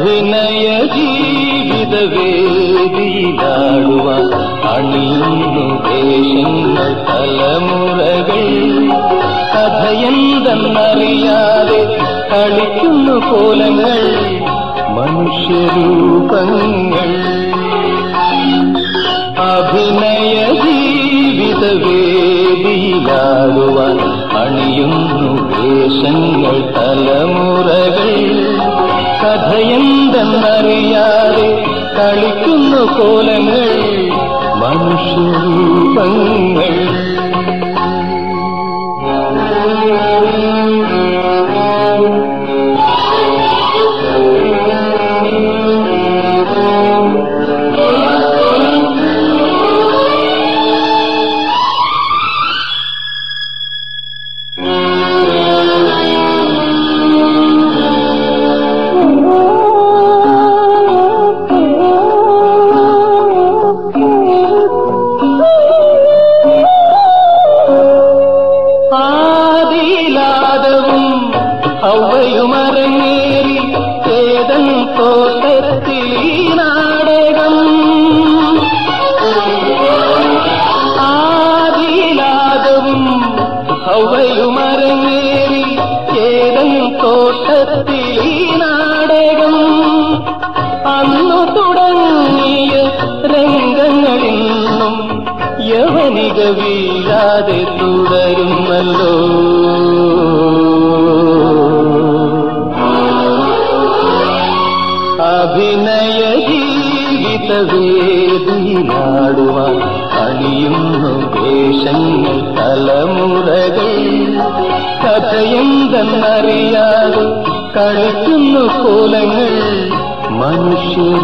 അഭിനയ ജീവിത വേദിയിലാടുവാൻ അണിയുന്നു വേഷങ്ങൾ തലമുറകൾ. കഥയെന്തെന്നറിയാതെ കളിക്കുന്നു കോലങ്ങൾ മനുഷ്യരൂപങ്ങൾ. അഭിനയ ജീവിത വേദിയിലാടുവാൻ അണിയുന്നു വേഷങ്ങൾ തലമുറകൾ. കഥയെന്തെന്നറിയാതെ കളിക്കുന്നു കോലങ്ങൾ. മനുഷ്യരൂപങ്ങൾ ഔവയുമറങ്ങേറി ചേതൻ തോട്ടത്തിൽ നാടകം. ആദിലാദവും ഔവയുമറങ്ങേറി ചേതൻ തോട്ടത്തിൽ നാടകം. അന്നു തുടങ്ങിയ രംഗങ്ങളിന്നും യവനിക വീഴാതെ തുടരുമല്ലോ. അണിയുന്നു വേഷങ്ങൾ തലമുറകൾ. കഥയെന്തെന്നറിയാതെ കളിക്കുന്നു കോലങ്ങൾ മനുഷ്യരൂപങ്ങൾ.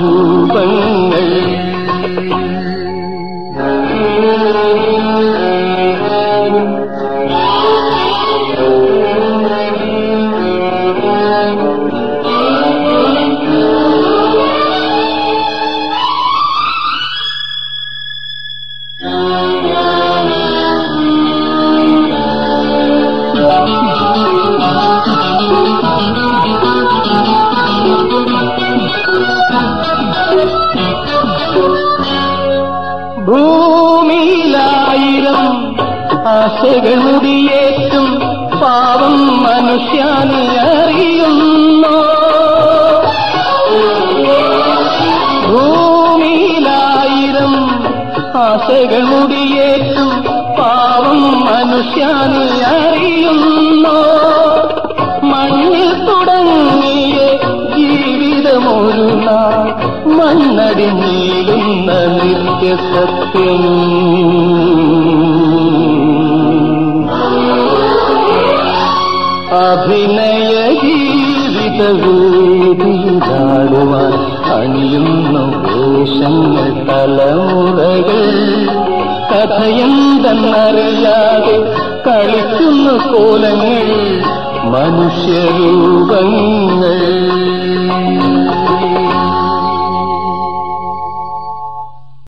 ഭൂമിയിലായിരം ആശകൾ മുടിയേറ്റും പാവം മനുഷ്യാന് അറിയുന്നു. ഭൂമിയിലായിരം ആശകൾ മുടിയേറ്റും പാവം മനുഷ്യാന് അറിയുന്നു. മണ്ണിൽ തുടങ്ങിയ ജീവിതമൊരു നാൾ മണ്ണടി നീളുന്ന നിത്യസത്യം. അഭിനയ ജീവിത വേദിയിലാടുവാൻ അണിയുന്നു വേഷങ്ങൾ തലമുറകൾ. കഥയെന്തെന്നറിയാതെ കളിക്കുന്ന കോലങ്ങൾ മനുഷ്യരൂപങ്ങൾ.